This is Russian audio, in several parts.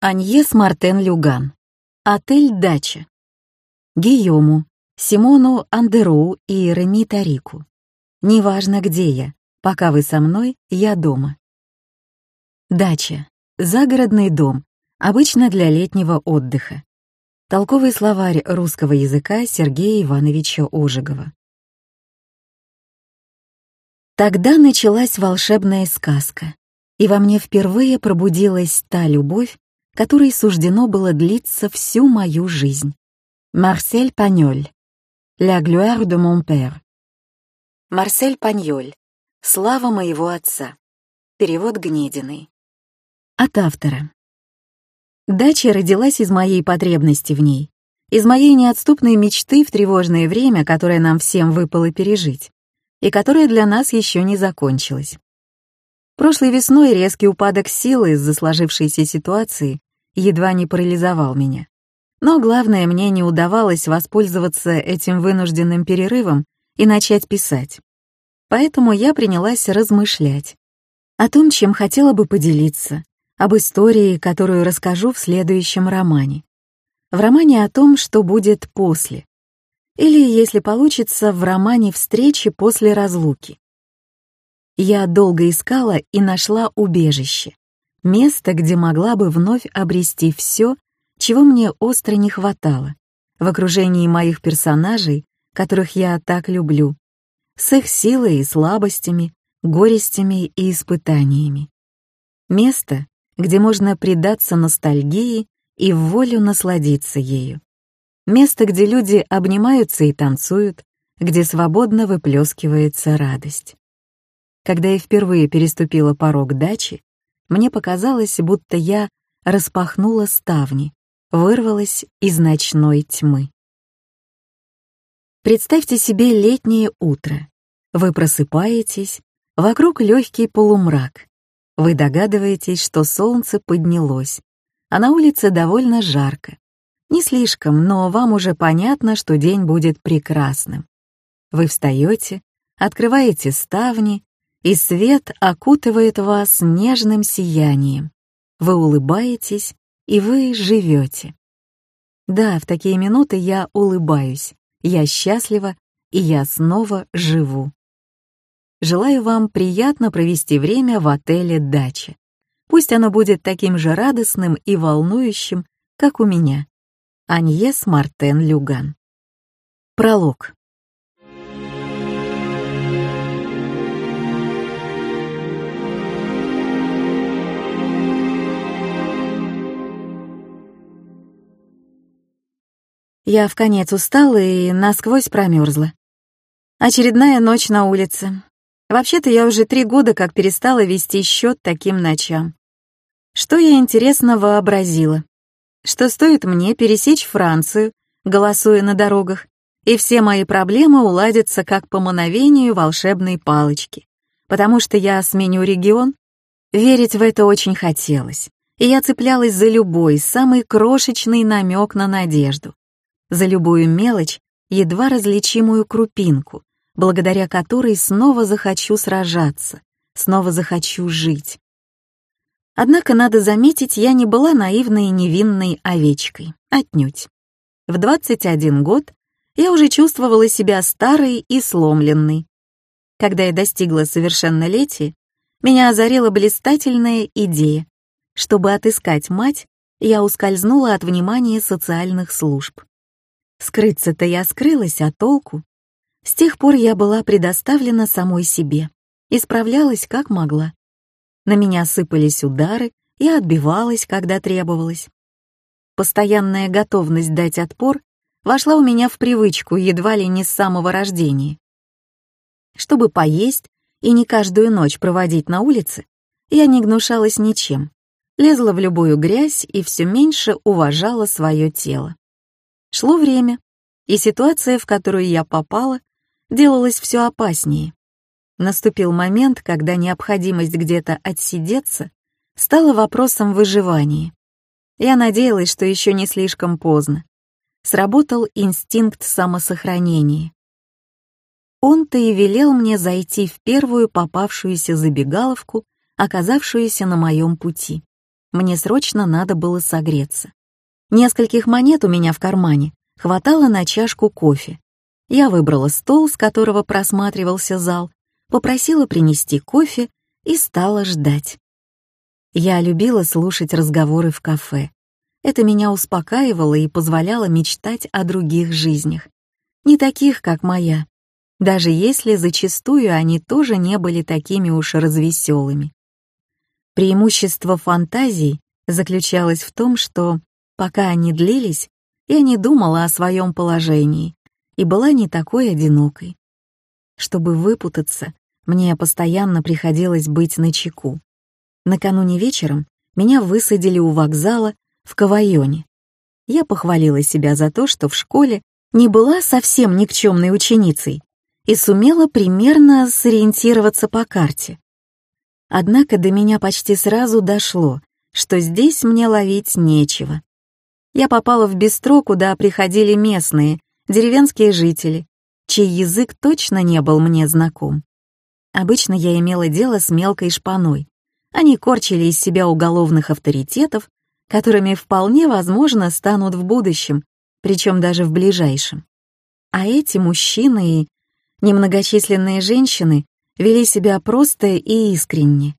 Аньес Мартен Люган. Отель «Дача». Гийому, Симону Андероу и Реми Тарику. Неважно, где я, пока вы со мной, я дома. Дача. Загородный дом, обычно для летнего отдыха. Толковый словарь русского языка Сергея Ивановича Ожегова. Тогда началась волшебная сказка, и во мне впервые пробудилась та любовь, которой суждено было длиться всю мою жизнь. Марсель Паньоль. «La gloire de mon père». Марсель Паньоль. «Слава моего отца». Перевод Гнединой. От автора. Дача родилась из моей потребности в ней, из моей неотступной мечты в тревожное время, которое нам всем выпало пережить, и которое для нас еще не закончилось. Прошлой весной резкий упадок силы из-за сложившейся ситуации едва не парализовал меня. Но главное, мне не удавалось воспользоваться этим вынужденным перерывом и начать писать. Поэтому я принялась размышлять о том, чем хотела бы поделиться, об истории, которую расскажу в следующем романе. В романе о том, что будет после. Или, если получится, в романе «Встречи после разлуки». Я долго искала и нашла убежище. Место, где могла бы вновь обрести все, чего мне остро не хватало, в окружении моих персонажей, которых я так люблю, с их силой и слабостями, горестями и испытаниями. Место, где можно предаться ностальгии и в волю насладиться ею. Место, где люди обнимаются и танцуют, где свободно выплескивается радость. Когда я впервые переступила порог дачи, мне показалось, будто я распахнула ставни, вырвалась из ночной тьмы. Представьте себе летнее утро. Вы просыпаетесь, вокруг легкий полумрак. Вы догадываетесь, что солнце поднялось, а на улице довольно жарко. Не слишком, но вам уже понятно, что день будет прекрасным. Вы встаете, открываете ставни и свет окутывает вас нежным сиянием. Вы улыбаетесь, и вы живете. Да, в такие минуты я улыбаюсь, я счастлива, и я снова живу. Желаю вам приятно провести время в отеле «Дача». Пусть оно будет таким же радостным и волнующим, как у меня. Аньес Мартен Люган. Пролог. Я в конец устала и насквозь промерзла. Очередная ночь на улице. Вообще-то я уже три года как перестала вести счет таким ночам. Что я, интересно, вообразила? Что стоит мне пересечь Францию, голосуя на дорогах, и все мои проблемы уладятся как по мановению волшебной палочки, потому что я сменю регион? Верить в это очень хотелось, и я цеплялась за любой, самый крошечный намек на надежду за любую мелочь, едва различимую крупинку, благодаря которой снова захочу сражаться, снова захочу жить. Однако, надо заметить, я не была наивной и невинной овечкой, отнюдь. В 21 год я уже чувствовала себя старой и сломленной. Когда я достигла совершеннолетия, меня озарила блистательная идея. Чтобы отыскать мать, я ускользнула от внимания социальных служб. Скрыться-то я скрылась, а толку? С тех пор я была предоставлена самой себе и справлялась как могла. На меня сыпались удары, я отбивалась, когда требовалось. Постоянная готовность дать отпор вошла у меня в привычку едва ли не с самого рождения. Чтобы поесть и не каждую ночь проводить на улице, я не гнушалась ничем, лезла в любую грязь и все меньше уважала свое тело. Шло время, и ситуация, в которую я попала, делалась все опаснее. Наступил момент, когда необходимость где-то отсидеться стала вопросом выживания. Я надеялась, что еще не слишком поздно. Сработал инстинкт самосохранения. Он-то и велел мне зайти в первую попавшуюся забегаловку, оказавшуюся на моем пути. Мне срочно надо было согреться. Нескольких монет у меня в кармане хватало на чашку кофе. Я выбрала стол, с которого просматривался зал, попросила принести кофе и стала ждать. Я любила слушать разговоры в кафе. Это меня успокаивало и позволяло мечтать о других жизнях, не таких, как моя, даже если зачастую они тоже не были такими уж развеселыми. Преимущество фантазий заключалось в том, что, пока они длились, я не думала о своем положении и была не такой одинокой. Чтобы выпутаться, мне постоянно приходилось быть начеку. Накануне вечером меня высадили у вокзала в Кавайоне. Я похвалила себя за то, что в школе не была совсем никчемной ученицей и сумела примерно сориентироваться по карте. Однако до меня почти сразу дошло, что здесь мне ловить нечего. Я попала в бистро, куда приходили местные, деревенские жители, чей язык точно не был мне знаком. Обычно я имела дело с мелкой шпаной. Они корчили из себя уголовных авторитетов, которыми вполне возможно станут в будущем, причем даже в ближайшем. А эти мужчины и немногочисленные женщины вели себя просто и искренне,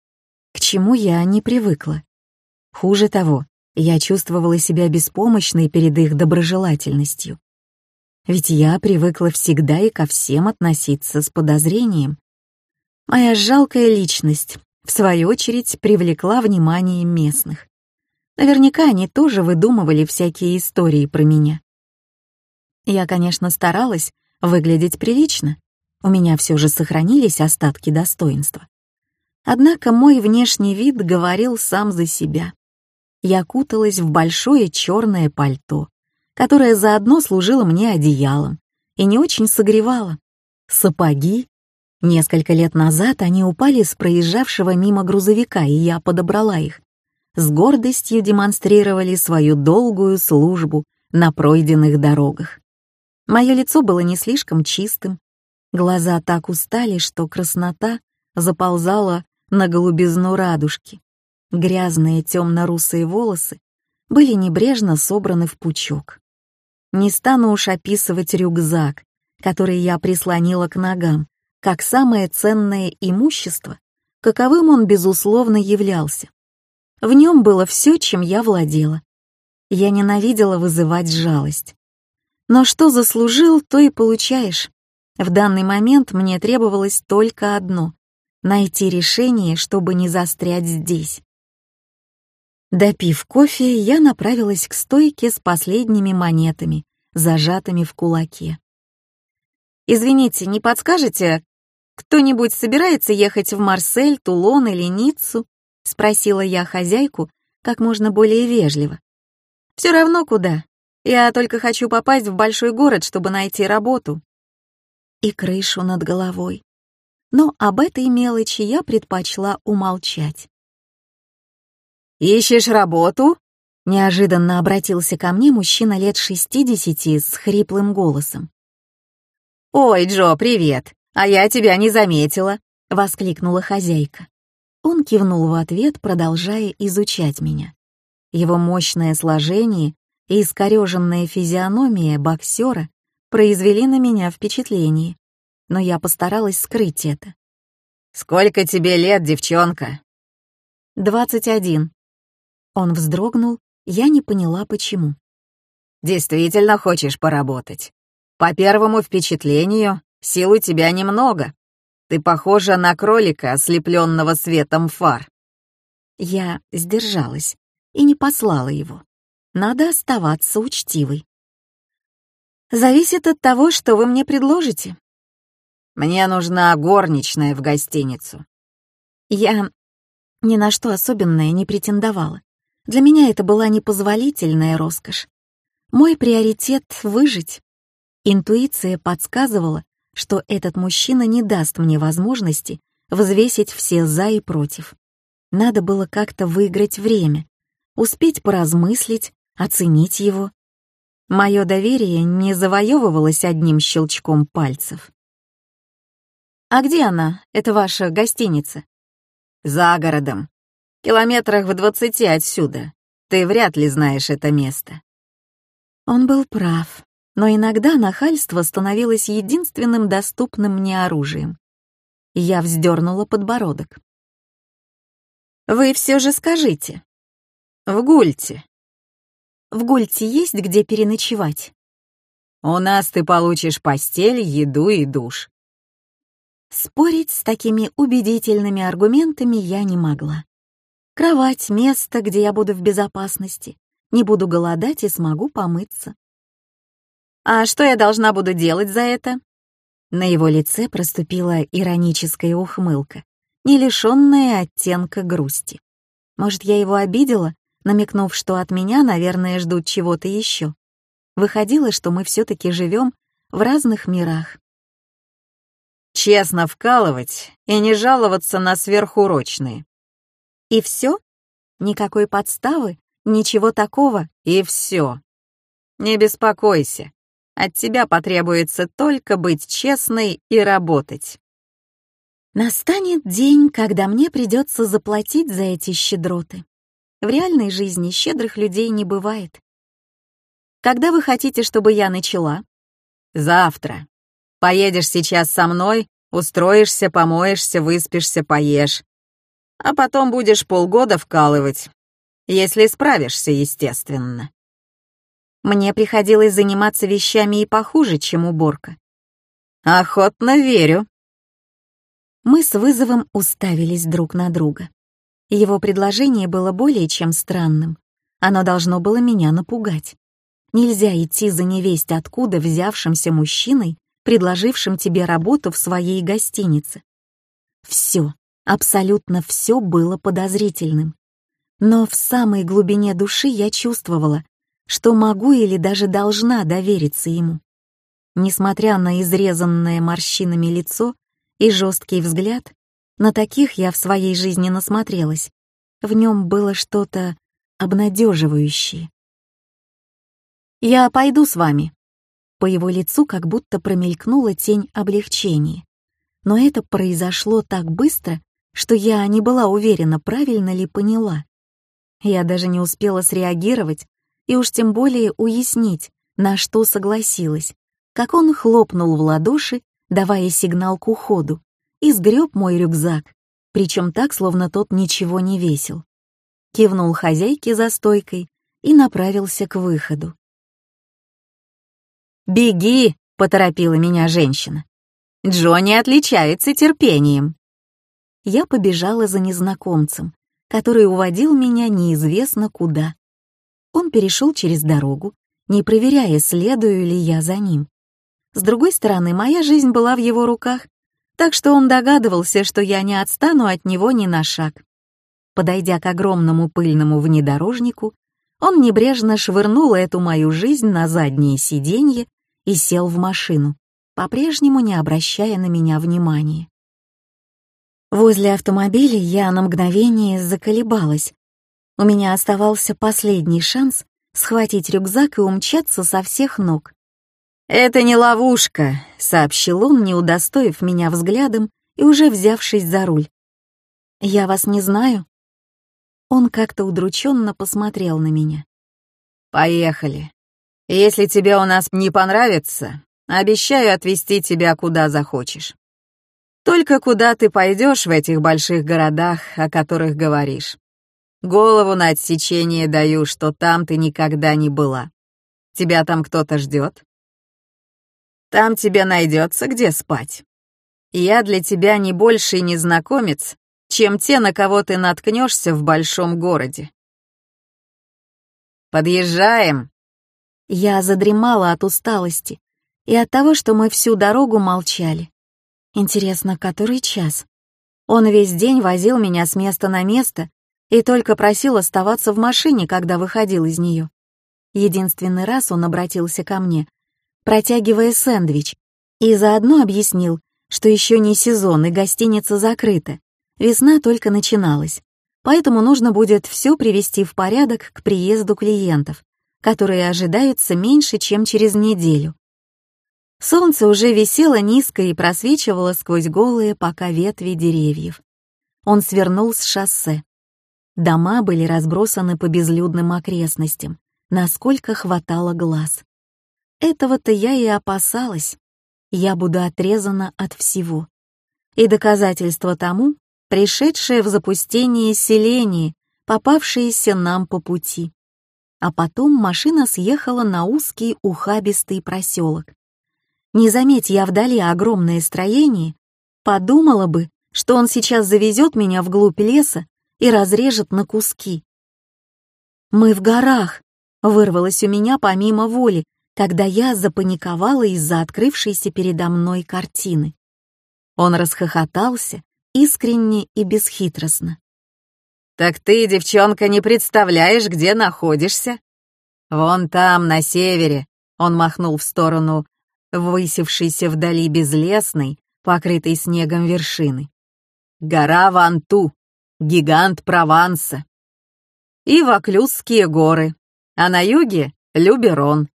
к чему я не привыкла. Хуже того, я чувствовала себя беспомощной перед их доброжелательностью. Ведь я привыкла всегда и ко всем относиться с подозрением, Моя жалкая личность, в свою очередь, привлекла внимание местных. Наверняка они тоже выдумывали всякие истории про меня. Я, конечно, старалась выглядеть прилично. У меня все же сохранились остатки достоинства. Однако мой внешний вид говорил сам за себя. Я куталась в большое черное пальто, которое заодно служило мне одеялом и не очень согревало. Сапоги Несколько лет назад они упали с проезжавшего мимо грузовика, и я подобрала их. С гордостью демонстрировали свою долгую службу на пройденных дорогах. Мое лицо было не слишком чистым. Глаза так устали, что краснота заползала на голубизну радужки. Грязные темно-русые волосы были небрежно собраны в пучок. Не стану уж описывать рюкзак, который я прислонила к ногам, как самое ценное имущество, каковым он, безусловно, являлся. В нем было все, чем я владела. Я ненавидела вызывать жалость. Но что заслужил, то и получаешь. В данный момент мне требовалось только одно — найти решение, чтобы не застрять здесь. Допив кофе, я направилась к стойке с последними монетами, зажатыми в кулаке. «Извините, не подскажете, «Кто-нибудь собирается ехать в Марсель, Тулон или Ниццу?» — спросила я хозяйку как можно более вежливо. «Все равно куда. Я только хочу попасть в большой город, чтобы найти работу». И крышу над головой. Но об этой мелочи я предпочла умолчать. «Ищешь работу?» — неожиданно обратился ко мне мужчина лет шестидесяти с хриплым голосом. «Ой, Джо, привет! «А я тебя не заметила», — воскликнула хозяйка. Он кивнул в ответ, продолжая изучать меня. Его мощное сложение и искореженная физиономия боксера произвели на меня впечатление, но я постаралась скрыть это. «Сколько тебе лет, девчонка?» «Двадцать один». Он вздрогнул, я не поняла, почему. «Действительно хочешь поработать? По первому впечатлению, Сил у тебя немного. Ты похожа на кролика, ослепленного светом фар». Я сдержалась и не послала его. Надо оставаться учтивой. «Зависит от того, что вы мне предложите». «Мне нужна горничная в гостиницу». Я ни на что особенное не претендовала. Для меня это была непозволительная роскошь. Мой приоритет — выжить. Интуиция подсказывала, что этот мужчина не даст мне возможности взвесить все «за» и «против». Надо было как-то выиграть время, успеть поразмыслить, оценить его. Мое доверие не завоевывалось одним щелчком пальцев. «А где она, Это ваша гостиница?» «За городом. Километрах в двадцати отсюда. Ты вряд ли знаешь это место». Он был прав, но иногда нахальство становилось единственным доступным мне оружием. Я вздернула подбородок. «Вы все же скажите». «В Гульте». «В Гульте есть где переночевать?» «У нас ты получишь постель, еду и душ». Спорить с такими убедительными аргументами я не могла. Кровать, место, где я буду в безопасности, не буду голодать и смогу помыться. «А что я должна буду делать за это?» На его лице проступила ироническая ухмылка, не лишенная оттенка грусти. Может, я его обидела, намекнув, что от меня, наверное, ждут чего-то еще. Выходило, что мы все-таки живем в разных мирах. Честно вкалывать и не жаловаться на сверхурочные. И все? Никакой подставы? Ничего такого? И все. Не беспокойся. От тебя потребуется только быть честной и работать. Настанет день, когда мне придется заплатить за эти щедроты. В реальной жизни щедрых людей не бывает. Когда вы хотите, чтобы я начала? Завтра. Поедешь сейчас со мной, устроишься, помоешься, выспишься, поешь. А потом будешь полгода вкалывать. Если справишься, естественно. Мне приходилось заниматься вещами и похуже, чем уборка. Охотно верю. Мы с вызовом уставились друг на друга. Его предложение было более чем странным. Оно должно было меня напугать. Нельзя идти за невесть откуда взявшимся мужчиной, предложившим тебе работу в своей гостинице. Все, абсолютно все было подозрительным. Но в самой глубине души я чувствовала, что могу или даже должна довериться ему. Несмотря на изрезанное морщинами лицо и жесткий взгляд, на таких я в своей жизни насмотрелась. В нем было что-то обнадеживающее. «Я пойду с вами». По его лицу как будто промелькнула тень облегчения. Но это произошло так быстро, что я не была уверена, правильно ли поняла. Я даже не успела среагировать, и уж тем более уяснить, на что согласилась, как он хлопнул в ладоши, давая сигнал к уходу, и сгреб мой рюкзак, причем так, словно тот ничего не весил. Кивнул хозяйке за стойкой и направился к выходу. «Беги!» — поторопила меня женщина. «Джонни отличается терпением». Я побежала за незнакомцем, который уводил меня неизвестно куда. Он перешел через дорогу, не проверяя, следую ли я за ним. С другой стороны, моя жизнь была в его руках, так что он догадывался, что я не отстану от него ни на шаг. Подойдя к огромному пыльному внедорожнику, он небрежно швырнул эту мою жизнь на заднее сиденье и сел в машину, по-прежнему не обращая на меня внимания. Возле автомобиля я на мгновение заколебалась, у меня оставался последний шанс схватить рюкзак и умчаться со всех ног. «Это не ловушка», — сообщил он, не удостоив меня взглядом и уже взявшись за руль. «Я вас не знаю». Он как-то удрученно посмотрел на меня. «Поехали. Если тебе у нас не понравится, обещаю отвезти тебя куда захочешь. Только куда ты пойдешь в этих больших городах, о которых говоришь. Голову на отсечение даю, что там ты никогда не была. Тебя там кто-то ждет? Там тебе найдется где спать. Я для тебя не больший незнакомец, чем те, на кого ты наткнешься в большом городе. Подъезжаем. Я задремала от усталости и от того, что мы всю дорогу молчали. Интересно, который час? Он весь день возил меня с места на место, и только просил оставаться в машине, когда выходил из нее. Единственный раз он обратился ко мне, протягивая сэндвич, и заодно объяснил, что еще не сезон и гостиница закрыта, весна только начиналась, поэтому нужно будет все привести в порядок к приезду клиентов, которые ожидаются меньше, чем через неделю. Солнце уже висело низко и просвечивало сквозь голые пока ветви деревьев. Он свернул с шоссе. Дома были разбросаны по безлюдным окрестностям, насколько хватало глаз. Этого-то я и опасалась. Я буду отрезана от всего. И доказательство тому — пришедшее в запустение селение, попавшееся нам по пути. А потом машина съехала на узкий ухабистый проселок. Не заметь я вдали огромное строение, подумала бы, что он сейчас завезет меня вглубь леса и разрежет на куски. «Мы в горах!» — вырвалось у меня помимо воли, когда я запаниковала из-за открывшейся передо мной картины. Он расхохотался, искренне и бесхитростно. «Так ты, девчонка, не представляешь, где находишься?» «Вон там, на севере», — он махнул в сторону высевшейся вдали безлесной, покрытой снегом вершины. «Гора Ванту, гигант Прованса. И Ваклюзские горы, а на юге — Люберон.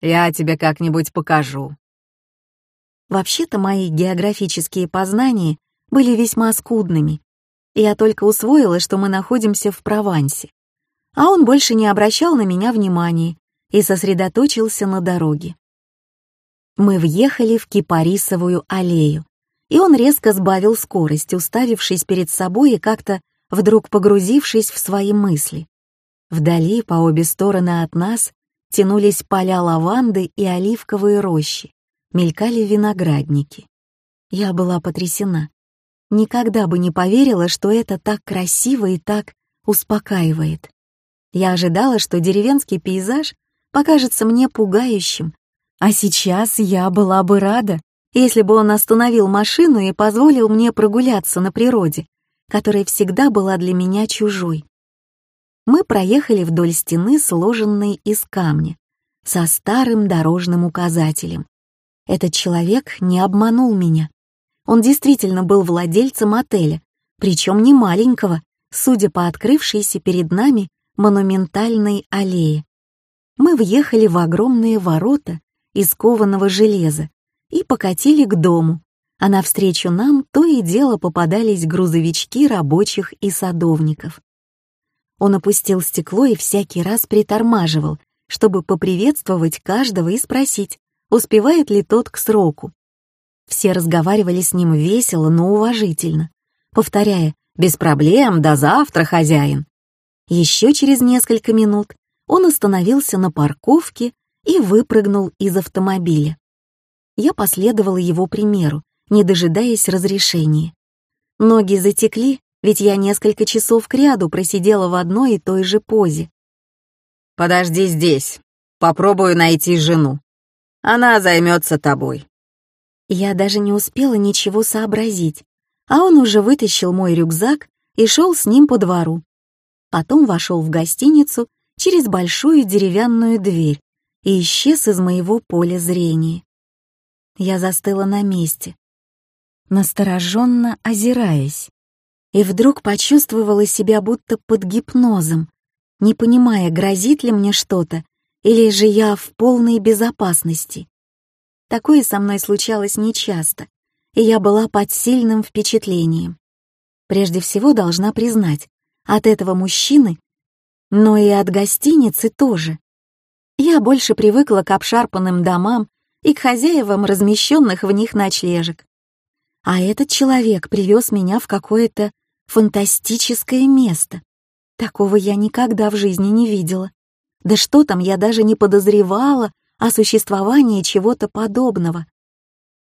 Я тебе как-нибудь покажу». Вообще-то мои географические познания были весьма скудными. Я только усвоила, что мы находимся в Провансе. А он больше не обращал на меня внимания и сосредоточился на дороге. Мы въехали в Кипарисовую аллею, и он резко сбавил скорость, уставившись перед собой и как-то вдруг погрузившись в свои мысли. Вдали, по обе стороны от нас, тянулись поля лаванды и оливковые рощи, мелькали виноградники. Я была потрясена. Никогда бы не поверила, что это так красиво и так успокаивает. Я ожидала, что деревенский пейзаж покажется мне пугающим, а сейчас я была бы рада, если бы он остановил машину и позволил мне прогуляться на природе, которая всегда была для меня чужой. Мы проехали вдоль стены, сложенной из камня, со старым дорожным указателем. Этот человек не обманул меня. Он действительно был владельцем отеля, причем не маленького, судя по открывшейся перед нами монументальной аллее. Мы въехали в огромные ворота из кованого железа, и покатили к дому, а навстречу нам то и дело попадались грузовички рабочих и садовников. Он опустил стекло и всякий раз притормаживал, чтобы поприветствовать каждого и спросить, успевает ли тот к сроку. Все разговаривали с ним весело, но уважительно, повторяя «без проблем, до завтра, хозяин». Еще через несколько минут он остановился на парковке и выпрыгнул из автомобиля я последовала его примеру, не дожидаясь разрешения. Ноги затекли, ведь я несколько часов кряду просидела в одной и той же позе. «Подожди здесь, попробую найти жену. Она займется тобой». Я даже не успела ничего сообразить, а он уже вытащил мой рюкзак и шел с ним по двору. Потом вошел в гостиницу через большую деревянную дверь и исчез из моего поля зрения. Я застыла на месте, настороженно озираясь, и вдруг почувствовала себя будто под гипнозом, не понимая, грозит ли мне что-то, или же я в полной безопасности. Такое со мной случалось нечасто, и я была под сильным впечатлением. Прежде всего должна признать, от этого мужчины, но и от гостиницы тоже. Я больше привыкла к обшарпанным домам и к хозяевам размещенных в них ночлежек. А этот человек привез меня в какое-то фантастическое место. Такого я никогда в жизни не видела. Да что там, я даже не подозревала о существовании чего-то подобного.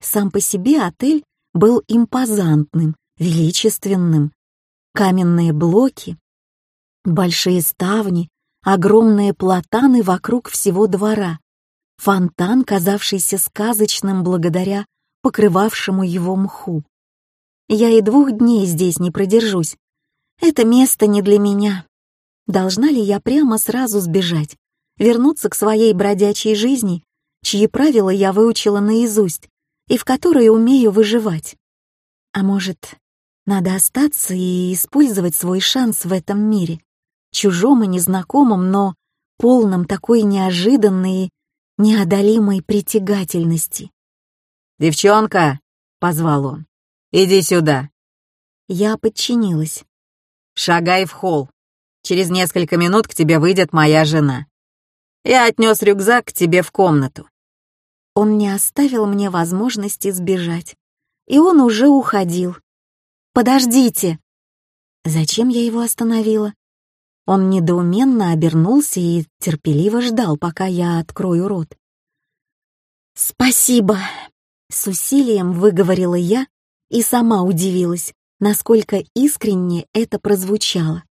Сам по себе отель был импозантным, величественным. Каменные блоки, большие ставни, огромные платаны вокруг всего двора, фонтан, казавшийся сказочным благодаря покрывавшему его мху. Я и двух дней здесь не продержусь. Это место не для меня. Должна ли я прямо сразу сбежать, вернуться к своей бродячей жизни, чьи правила я выучила наизусть и в которой умею выживать? А может, надо остаться и использовать свой шанс в этом мире, чужом и незнакомом, но полном такой неожиданной неодолимой притягательности. «Девчонка!» — позвал он. «Иди сюда!» Я подчинилась. «Шагай в холл. Через несколько минут к тебе выйдет моя жена. Я отнес рюкзак к тебе в комнату». Он не оставил мне возможности сбежать, и он уже уходил. «Подождите!» Зачем я его остановила? Он недоуменно обернулся и терпеливо ждал, пока я открою рот. «Спасибо!» — с усилием выговорила я и сама удивилась, насколько искренне это прозвучало.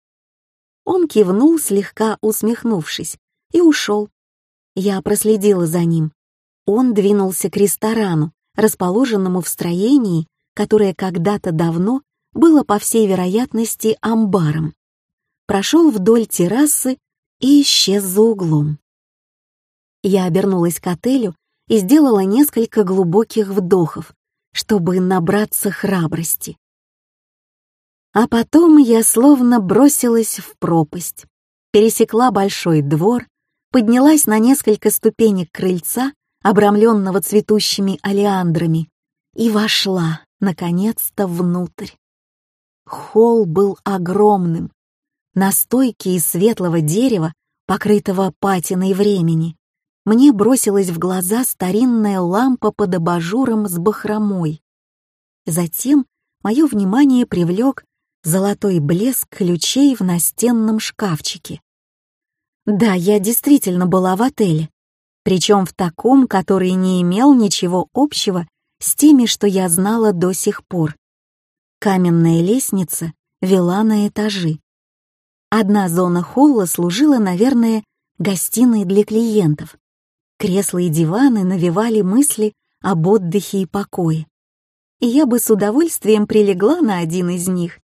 Он кивнул, слегка усмехнувшись, и ушел. Я проследила за ним. Он двинулся к ресторану, расположенному в строении, которое когда-то давно было, по всей вероятности, амбаром. Прошел вдоль террасы и исчез за углом. Я обернулась к отелю и сделала несколько глубоких вдохов, чтобы набраться храбрости. А потом я словно бросилась в пропасть, пересекла большой двор, поднялась на несколько ступенек крыльца, обрамленного цветущими алиандрами, и вошла, наконец-то, внутрь. Холл был огромным. На стойке из светлого дерева, покрытого патиной времени, мне бросилась в глаза старинная лампа под абажуром с бахромой. Затем мое внимание привлек золотой блеск ключей в настенном шкафчике. Да, я действительно была в отеле, причем в таком, который не имел ничего общего с теми, что я знала до сих пор. Каменная лестница вела на этажи. Одна зона холла служила, наверное, гостиной для клиентов. Кресла и диваны навевали мысли об отдыхе и покое. И я бы с удовольствием прилегла на один из них,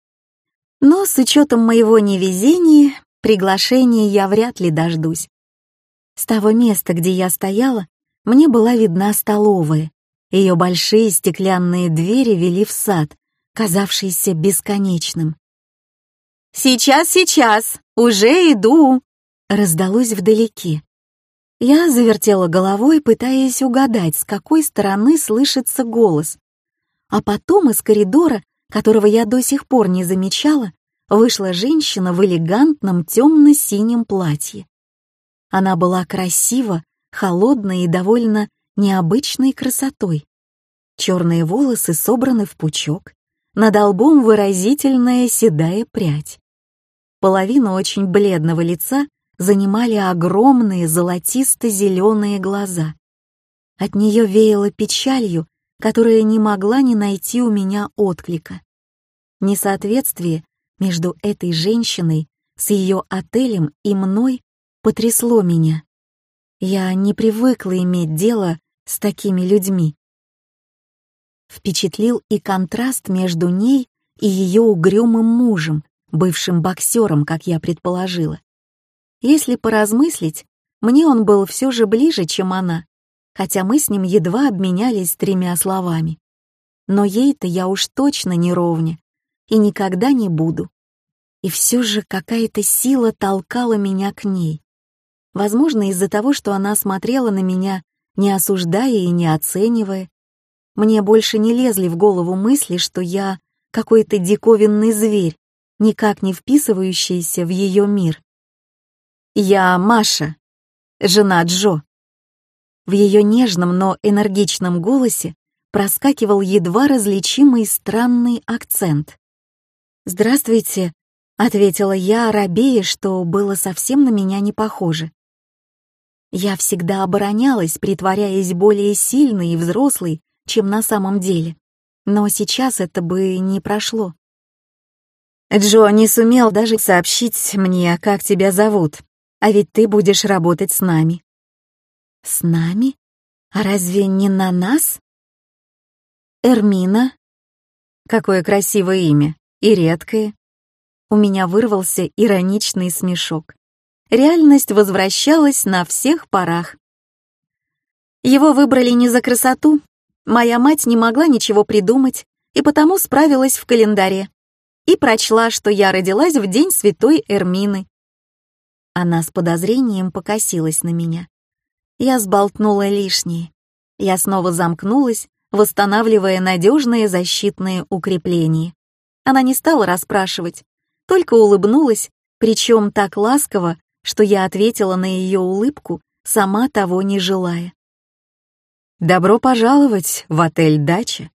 но с учетом моего невезения, приглашения я вряд ли дождусь. С того места, где я стояла, мне была видна столовая. Ее большие стеклянные двери вели в сад, казавшийся бесконечным. «Сейчас, сейчас! Уже иду!» раздалось вдалеке. Я завертела головой, пытаясь угадать, с какой стороны слышится голос. А потом из коридора которого я до сих пор не замечала, вышла женщина в элегантном темно-синем платье. Она была красива, холодной и довольно необычной красотой. Черные волосы собраны в пучок, над лбом выразительная седая прядь. Половину очень бледного лица занимали огромные золотисто-зеленые глаза. От нее веяло печалью которая не могла не найти у меня отклика. Несоответствие между этой женщиной с ее отелем и мной потрясло меня. Я не привыкла иметь дело с такими людьми. Впечатлил и контраст между ней и ее угрюмым мужем, бывшим боксером, как я предположила. Если поразмыслить, мне он был все же ближе, чем она хотя мы с ним едва обменялись тремя словами. Но ей-то я уж точно не ровня и никогда не буду. И все же какая-то сила толкала меня к ней. Возможно, из-за того, что она смотрела на меня, не осуждая и не оценивая. Мне больше не лезли в голову мысли, что я какой-то диковинный зверь, никак не вписывающийся в ее мир. Я Маша, жена Джо. В ее нежном, но энергичном голосе проскакивал едва различимый странный акцент. «Здравствуйте», — ответила я, рабея, что было совсем на меня не похоже. Я всегда оборонялась, притворяясь более сильной и взрослой, чем на самом деле. Но сейчас это бы не прошло. Джо не сумел даже сообщить мне, как тебя зовут, а ведь ты будешь работать с нами. С нами? А разве не на нас? Эрмина. Какое красивое имя. И редкое. У меня вырвался ироничный смешок. Реальность возвращалась на всех парах. Его выбрали не за красоту. Моя мать не могла ничего придумать, и потому справилась в календаре. И прочла, что я родилась в день святой Эрмины. Она с подозрением покосилась на меня. Я сболтнула лишнее. Я снова замкнулась, восстанавливая надежные защитные укрепления. Она не стала расспрашивать, только улыбнулась причем так ласково, что я ответила на ее улыбку, сама того не желая. «Добро пожаловать в отель «Дача».